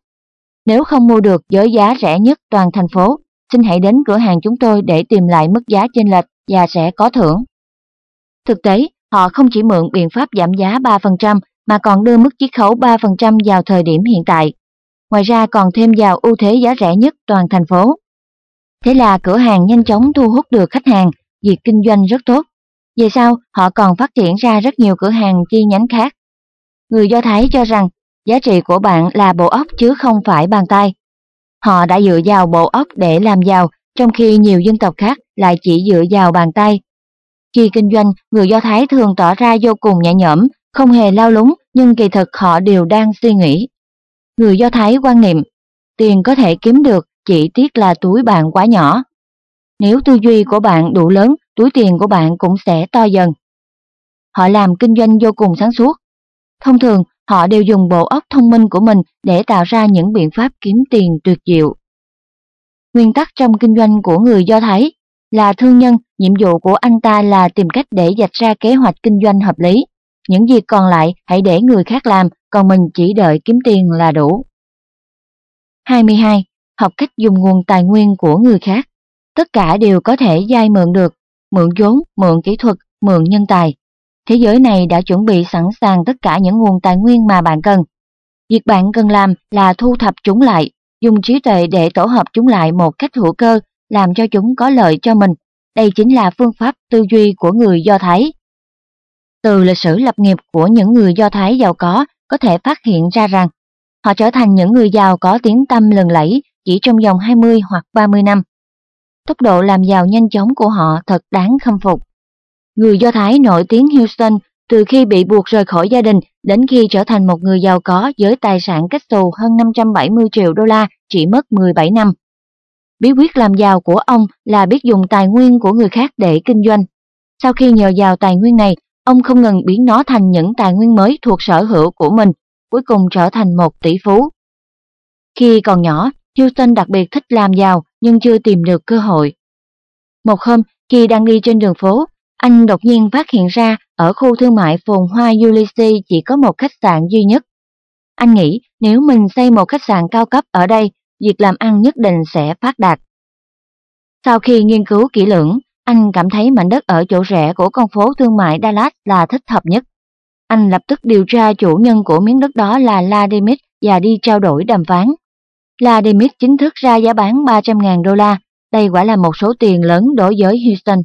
Nếu không mua được với giá rẻ nhất toàn thành phố, xin hãy đến cửa hàng chúng tôi để tìm lại mức giá chênh lệch và sẽ có thưởng. Thực tế, họ không chỉ mượn biện pháp giảm giá 3% mà còn đưa mức chiết khấu 3% vào thời điểm hiện tại. Ngoài ra còn thêm vào ưu thế giá rẻ nhất toàn thành phố. Thế là cửa hàng nhanh chóng thu hút được khách hàng, việc kinh doanh rất tốt. Về sau, họ còn phát triển ra rất nhiều cửa hàng chi nhánh khác. Người Do Thái cho rằng giá trị của bạn là bộ óc chứ không phải bàn tay. Họ đã dựa vào bộ óc để làm giàu, trong khi nhiều dân tộc khác lại chỉ dựa vào bàn tay. Khi kinh doanh, người Do Thái thường tỏ ra vô cùng nhẹ nhõm, không hề lao lúng, nhưng kỳ thực họ đều đang suy nghĩ. Người Do Thái quan niệm, tiền có thể kiếm được, chỉ tiếc là túi bạn quá nhỏ. Nếu tư duy của bạn đủ lớn, túi tiền của bạn cũng sẽ to dần. Họ làm kinh doanh vô cùng sáng suốt. Thông thường, họ đều dùng bộ óc thông minh của mình để tạo ra những biện pháp kiếm tiền tuyệt diệu. Nguyên tắc trong kinh doanh của người Do Thái là thương nhân, nhiệm vụ của anh ta là tìm cách để dạch ra kế hoạch kinh doanh hợp lý. Những việc còn lại hãy để người khác làm, còn mình chỉ đợi kiếm tiền là đủ. 22. Học cách dùng nguồn tài nguyên của người khác. Tất cả đều có thể dai mượn được, mượn vốn, mượn kỹ thuật, mượn nhân tài. Thế giới này đã chuẩn bị sẵn sàng tất cả những nguồn tài nguyên mà bạn cần. Việc bạn cần làm là thu thập chúng lại, dùng trí tuệ để tổ hợp chúng lại một cách hữu cơ, làm cho chúng có lợi cho mình. Đây chính là phương pháp tư duy của người Do Thái. Từ lịch sử lập nghiệp của những người Do Thái giàu có có thể phát hiện ra rằng họ trở thành những người giàu có tiếng tâm lừng lẫy chỉ trong vòng 20 hoặc 30 năm. Tốc độ làm giàu nhanh chóng của họ thật đáng khâm phục. Người Do Thái nổi tiếng Houston từ khi bị buộc rời khỏi gia đình đến khi trở thành một người giàu có với tài sản kết xù hơn 570 triệu đô la chỉ mất 17 năm. Bí quyết làm giàu của ông là biết dùng tài nguyên của người khác để kinh doanh. Sau khi nhờ vào tài nguyên này, ông không ngừng biến nó thành những tài nguyên mới thuộc sở hữu của mình, cuối cùng trở thành một tỷ phú. Khi còn nhỏ, Houston đặc biệt thích làm giàu nhưng chưa tìm được cơ hội. Một hôm, khi đang đi trên đường phố, anh đột nhiên phát hiện ra ở khu thương mại phồn hoa Ulysses chỉ có một khách sạn duy nhất. Anh nghĩ nếu mình xây một khách sạn cao cấp ở đây, việc làm ăn nhất định sẽ phát đạt. Sau khi nghiên cứu kỹ lưỡng, anh cảm thấy mảnh đất ở chỗ rẻ của con phố thương mại Dallas là thích hợp nhất. Anh lập tức điều tra chủ nhân của miếng đất đó là Ladimit và đi trao đổi đàm phán. Ladimit chính thức ra giá bán 300.000 đô la, đây quả là một số tiền lớn đối với Houston.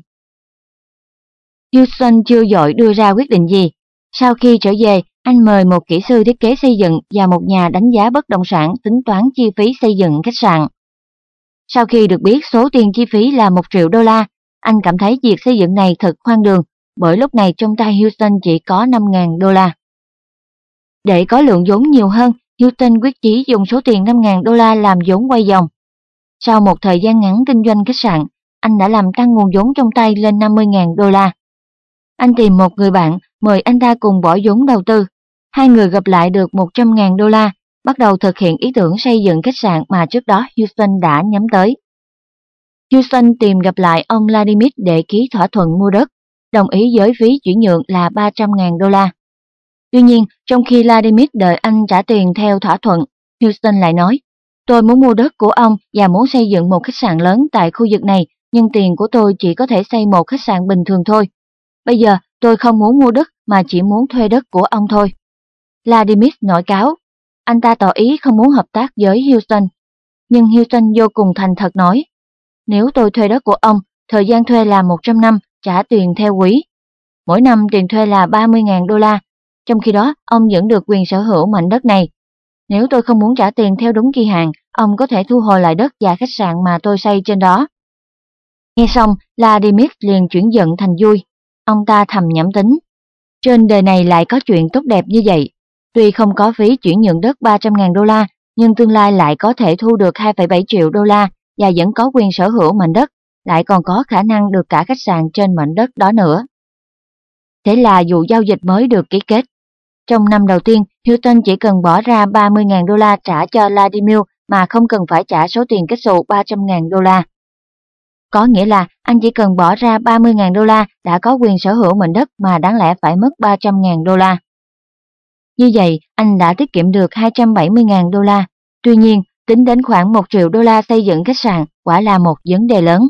Houston chưa dội đưa ra quyết định gì. Sau khi trở về, anh mời một kỹ sư thiết kế xây dựng và một nhà đánh giá bất động sản tính toán chi phí xây dựng khách sạn. Sau khi được biết số tiền chi phí là một triệu đô la, anh cảm thấy việc xây dựng này thật khoan đường, bởi lúc này trong tay Houston chỉ có 5.000 đô la. Để có lượng vốn nhiều hơn, Houston quyết chí dùng số tiền 5.000 đô la làm vốn quay dòng. Sau một thời gian ngắn kinh doanh khách sạn, anh đã làm tăng nguồn vốn trong tay lên 50.000 đô la. Anh tìm một người bạn, mời anh ta cùng bỏ vốn đầu tư. Hai người gặp lại được 100.000 đô la, bắt đầu thực hiện ý tưởng xây dựng khách sạn mà trước đó Houston đã nhắm tới. Houston tìm gặp lại ông Vladimir để ký thỏa thuận mua đất, đồng ý với phí chuyển nhượng là 300.000 đô la. Tuy nhiên, trong khi Vladimir đợi anh trả tiền theo thỏa thuận, Houston lại nói, tôi muốn mua đất của ông và muốn xây dựng một khách sạn lớn tại khu vực này, nhưng tiền của tôi chỉ có thể xây một khách sạn bình thường thôi. Bây giờ tôi không muốn mua đất mà chỉ muốn thuê đất của ông thôi. Vladimir nổi cáo, anh ta tỏ ý không muốn hợp tác với Houston. Nhưng Houston vô cùng thành thật nói, nếu tôi thuê đất của ông, thời gian thuê là 100 năm, trả tiền theo quý. Mỗi năm tiền thuê là 30.000 đô la, trong khi đó ông vẫn được quyền sở hữu mảnh đất này. Nếu tôi không muốn trả tiền theo đúng kỳ hạn, ông có thể thu hồi lại đất và khách sạn mà tôi xây trên đó. Nghe xong, Vladimir liền chuyển giận thành vui ông ta thầm nhẩm tính. Trên đời này lại có chuyện tốt đẹp như vậy. Tuy không có phí chuyển nhượng đất 300.000 đô la, nhưng tương lai lại có thể thu được 2,7 triệu đô la và vẫn có quyền sở hữu mảnh đất, lại còn có khả năng được cả khách sạn trên mảnh đất đó nữa. Thế là vụ giao dịch mới được ký kết. Trong năm đầu tiên, Hilton chỉ cần bỏ ra 30.000 đô la trả cho Vladimir mà không cần phải trả số tiền kết sụ 300.000 đô la. Có nghĩa là anh chỉ cần bỏ ra 30.000 đô la đã có quyền sở hữu mảnh đất mà đáng lẽ phải mất 300.000 đô la. Như vậy, anh đã tiết kiệm được 270.000 đô la. Tuy nhiên, tính đến khoảng 1 triệu đô la xây dựng khách sạn quả là một vấn đề lớn.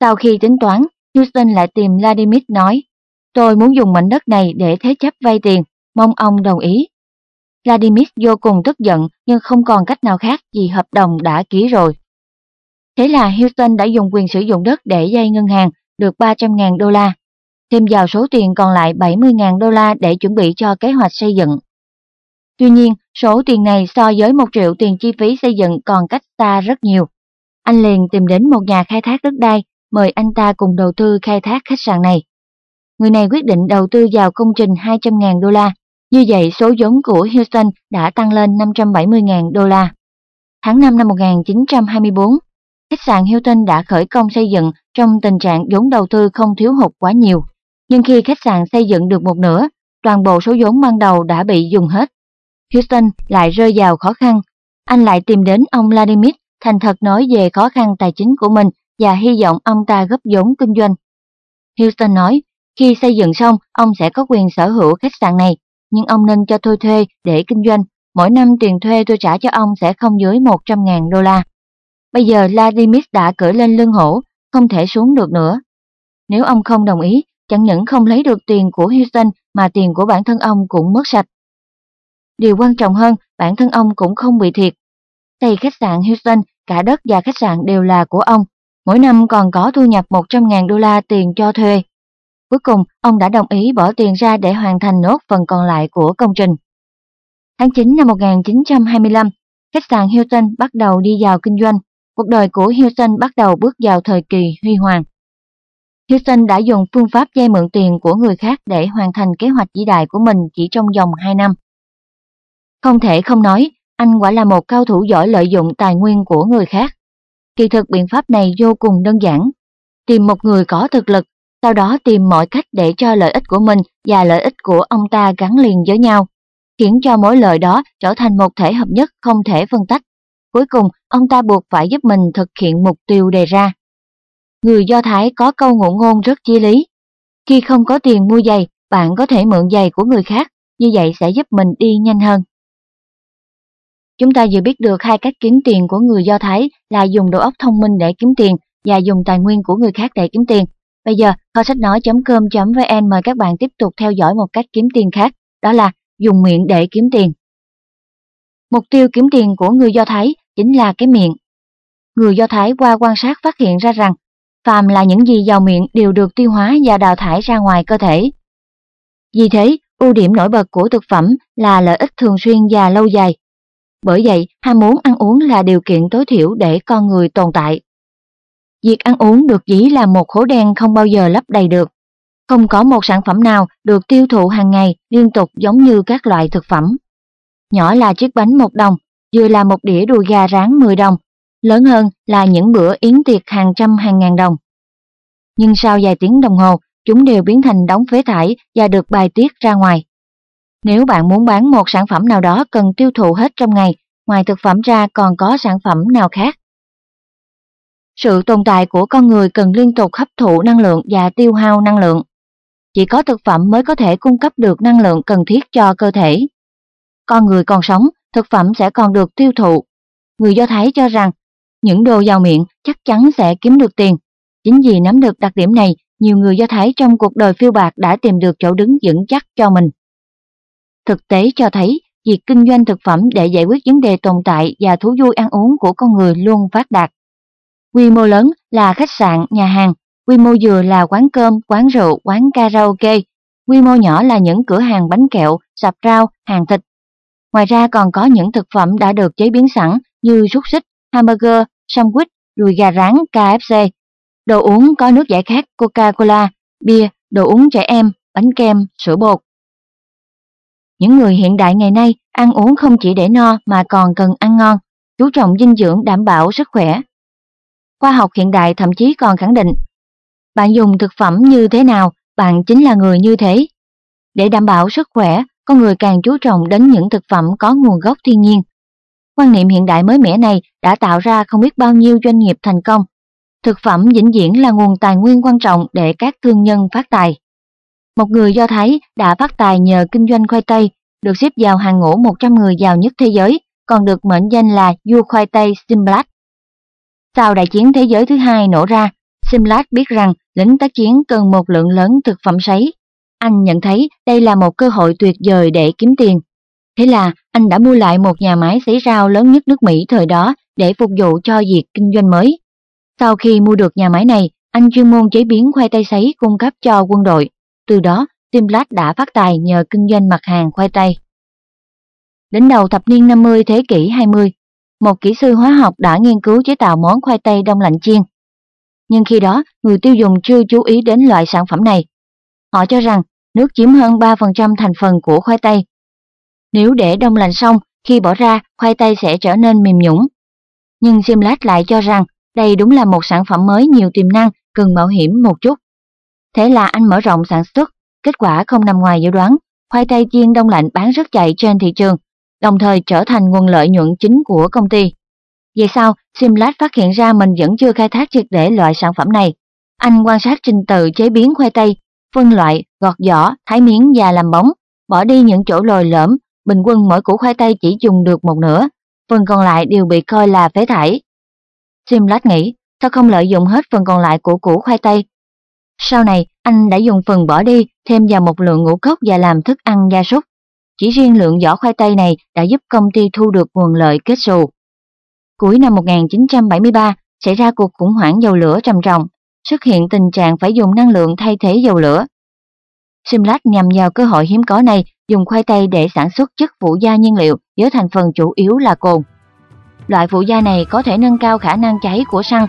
Sau khi tính toán, Houston lại tìm Vladimir nói, tôi muốn dùng mảnh đất này để thế chấp vay tiền, mong ông đồng ý. Vladimir vô cùng tức giận nhưng không còn cách nào khác vì hợp đồng đã ký rồi. Thế là Houston đã dùng quyền sử dụng đất để dây ngân hàng được 300.000 đô la, thêm vào số tiền còn lại 70.000 đô la để chuẩn bị cho kế hoạch xây dựng. Tuy nhiên, số tiền này so với 1 triệu tiền chi phí xây dựng còn cách xa rất nhiều. Anh liền tìm đến một nhà khai thác đất đai, mời anh ta cùng đầu tư khai thác khách sạn này. Người này quyết định đầu tư vào công trình 200.000 đô la, như vậy số vốn của Houston đã tăng lên 570.000 đô la. Tháng 5 năm 1924, khách sạn Hilton đã khởi công xây dựng trong tình trạng vốn đầu tư không thiếu hụt quá nhiều. Nhưng khi khách sạn xây dựng được một nửa, toàn bộ số vốn ban đầu đã bị dùng hết. Houston lại rơi vào khó khăn. Anh lại tìm đến ông Vladimir thành thật nói về khó khăn tài chính của mình và hy vọng ông ta góp vốn kinh doanh. Houston nói, khi xây dựng xong, ông sẽ có quyền sở hữu khách sạn này, nhưng ông nên cho tôi thuê để kinh doanh. Mỗi năm tiền thuê tôi trả cho ông sẽ không dưới 100.000 đô la. Bây giờ Vladimir đã cưỡi lên lưng hổ, không thể xuống được nữa. Nếu ông không đồng ý, chẳng những không lấy được tiền của Houston mà tiền của bản thân ông cũng mất sạch. Điều quan trọng hơn, bản thân ông cũng không bị thiệt. Xây khách sạn Houston, cả đất và khách sạn đều là của ông. Mỗi năm còn có thu nhập 100.000 đô la tiền cho thuê. Cuối cùng, ông đã đồng ý bỏ tiền ra để hoàn thành nốt phần còn lại của công trình. Tháng 9 năm 1925, khách sạn Hilton bắt đầu đi vào kinh doanh. Cuộc đời của Houston bắt đầu bước vào thời kỳ huy hoàng. Houston đã dùng phương pháp vay mượn tiền của người khác để hoàn thành kế hoạch vĩ đại của mình chỉ trong vòng 2 năm. Không thể không nói, anh quả là một cao thủ giỏi lợi dụng tài nguyên của người khác. Kỳ thực biện pháp này vô cùng đơn giản. Tìm một người có thực lực, sau đó tìm mọi cách để cho lợi ích của mình và lợi ích của ông ta gắn liền với nhau, khiến cho mỗi lợi đó trở thành một thể hợp nhất không thể phân tách. Cuối cùng, ông ta buộc phải giúp mình thực hiện mục tiêu đề ra. Người Do Thái có câu ngụ ngôn rất chi lý. Khi không có tiền mua giày, bạn có thể mượn giày của người khác, như vậy sẽ giúp mình đi nhanh hơn. Chúng ta vừa biết được hai cách kiếm tiền của người Do Thái là dùng đầu óc thông minh để kiếm tiền và dùng tài nguyên của người khác để kiếm tiền. Bây giờ, kho sách nói.com.vn mời các bạn tiếp tục theo dõi một cách kiếm tiền khác, đó là dùng miệng để kiếm tiền. Mục tiêu kiếm tiền của người Do Thái chính là cái miệng. Người Do Thái qua quan sát phát hiện ra rằng phàm là những gì vào miệng đều được tiêu hóa và đào thải ra ngoài cơ thể. Vì thế, ưu điểm nổi bật của thực phẩm là lợi ích thường xuyên và lâu dài. Bởi vậy, ham muốn ăn uống là điều kiện tối thiểu để con người tồn tại. Việc ăn uống được dĩ là một hố đen không bao giờ lấp đầy được. Không có một sản phẩm nào được tiêu thụ hàng ngày liên tục giống như các loại thực phẩm. Nhỏ là chiếc bánh một đồng, vừa là một đĩa đùi gà rán 10 đồng, lớn hơn là những bữa yến tiệc hàng trăm hàng ngàn đồng. Nhưng sau vài tiếng đồng hồ, chúng đều biến thành đống phế thải và được bài tiết ra ngoài. Nếu bạn muốn bán một sản phẩm nào đó cần tiêu thụ hết trong ngày, ngoài thực phẩm ra còn có sản phẩm nào khác. Sự tồn tại của con người cần liên tục hấp thụ năng lượng và tiêu hao năng lượng. Chỉ có thực phẩm mới có thể cung cấp được năng lượng cần thiết cho cơ thể. Con người còn sống, thực phẩm sẽ còn được tiêu thụ. Người Do Thái cho rằng, những đồ giàu miệng chắc chắn sẽ kiếm được tiền. Chính vì nắm được đặc điểm này, nhiều người Do Thái trong cuộc đời phiêu bạc đã tìm được chỗ đứng vững chắc cho mình. Thực tế cho thấy, việc kinh doanh thực phẩm để giải quyết vấn đề tồn tại và thú vui ăn uống của con người luôn phát đạt. Quy mô lớn là khách sạn, nhà hàng, quy mô vừa là quán cơm, quán rượu, quán karaoke, quy mô nhỏ là những cửa hàng bánh kẹo, sạp rau, hàng thịt. Ngoài ra còn có những thực phẩm đã được chế biến sẵn như xúc xích, hamburger, sandwich, đùi gà rán, KFC. Đồ uống có nước giải khát Coca-Cola, bia, đồ uống trẻ em, bánh kem, sữa bột. Những người hiện đại ngày nay ăn uống không chỉ để no mà còn cần ăn ngon, chú trọng dinh dưỡng đảm bảo sức khỏe. Khoa học hiện đại thậm chí còn khẳng định, bạn dùng thực phẩm như thế nào, bạn chính là người như thế. Để đảm bảo sức khỏe, con người càng chú trọng đến những thực phẩm có nguồn gốc thiên nhiên. Quan niệm hiện đại mới mẻ này đã tạo ra không biết bao nhiêu doanh nghiệp thành công. Thực phẩm vĩnh viễn là nguồn tài nguyên quan trọng để các thương nhân phát tài. Một người Do Thái đã phát tài nhờ kinh doanh khoai tây, được xếp vào hàng ngũ 100 người giàu nhất thế giới, còn được mệnh danh là vua khoai tây Simlat. Sau đại chiến thế giới thứ hai nổ ra, Simlat biết rằng lính tác chiến cần một lượng lớn thực phẩm sấy. Anh nhận thấy đây là một cơ hội tuyệt vời để kiếm tiền. Thế là anh đã mua lại một nhà máy sấy rau lớn nhất nước Mỹ thời đó để phục vụ cho việc kinh doanh mới. Sau khi mua được nhà máy này, anh chuyên môn chế biến khoai tây sấy cung cấp cho quân đội. Từ đó, Simlat đã phát tài nhờ kinh doanh mặt hàng khoai tây. Đến đầu thập niên 50 thế kỷ 20, một kỹ sư hóa học đã nghiên cứu chế tạo món khoai tây đông lạnh chiên. Nhưng khi đó, người tiêu dùng chưa chú ý đến loại sản phẩm này. Họ cho rằng nước chiếm hơn 3% thành phần của khoai tây. Nếu để đông lạnh xong, khi bỏ ra, khoai tây sẽ trở nên mềm nhũng. Nhưng Simlat lại cho rằng đây đúng là một sản phẩm mới nhiều tiềm năng, cần mạo hiểm một chút. Thế là anh mở rộng sản xuất, kết quả không nằm ngoài dự đoán, khoai tây chiên đông lạnh bán rất chạy trên thị trường, đồng thời trở thành nguồn lợi nhuận chính của công ty. Về sau, Simlat phát hiện ra mình vẫn chưa khai thác triệt để loại sản phẩm này. Anh quan sát trình tự chế biến khoai tây, phân loại, gọt vỏ, thái miếng và làm bóng, bỏ đi những chỗ lồi lõm, bình quân mỗi củ khoai tây chỉ dùng được một nửa, phần còn lại đều bị coi là phế thải. Simlat nghĩ, sao không lợi dụng hết phần còn lại của củ khoai tây? Sau này, anh đã dùng phần bỏ đi thêm vào một lượng ngũ cốc và làm thức ăn gia súc. Chỉ riêng lượng vỏ khoai tây này đã giúp công ty thu được nguồn lợi kết xù. Cuối năm 1973, xảy ra cuộc khủng hoảng dầu lửa trầm trọng, xuất hiện tình trạng phải dùng năng lượng thay thế dầu lửa. Simlat nhằm vào cơ hội hiếm có này dùng khoai tây để sản xuất chất phụ gia nhiên liệu với thành phần chủ yếu là cồn. Loại phụ gia này có thể nâng cao khả năng cháy của xăng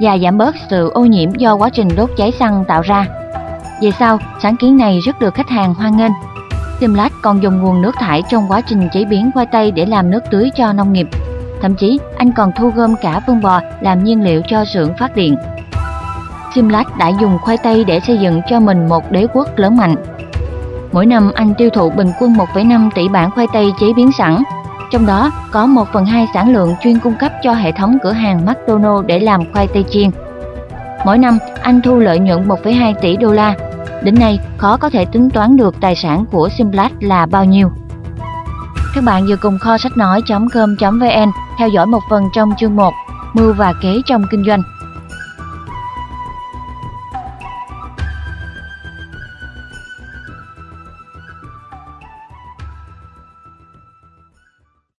và giảm bớt sự ô nhiễm do quá trình đốt cháy xăng tạo ra. Về sau, sáng kiến này rất được khách hàng hoan nghênh. Simlat còn dùng nguồn nước thải trong quá trình chế biến khoai tây để làm nước tưới cho nông nghiệp. Thậm chí, anh còn thu gom cả phân bò làm nhiên liệu cho xưởng phát điện. Simlat đã dùng khoai tây để xây dựng cho mình một đế quốc lớn mạnh. Mỗi năm anh tiêu thụ bình quân 1,5 tỷ bản khoai tây chế biến sẵn, trong đó có 1 phần 2 sản lượng chuyên cung cấp cho hệ thống cửa hàng McDonald's để làm khoai tây chiên. Mỗi năm, anh thu lợi nhuận 1,2 tỷ đô la. Đến nay, khó có thể tính toán được tài sản của Simplast là bao nhiêu. Các bạn vừa cùng kho sách nói.com.vn theo dõi một phần trong chương 1 Mưu và kế trong kinh doanh.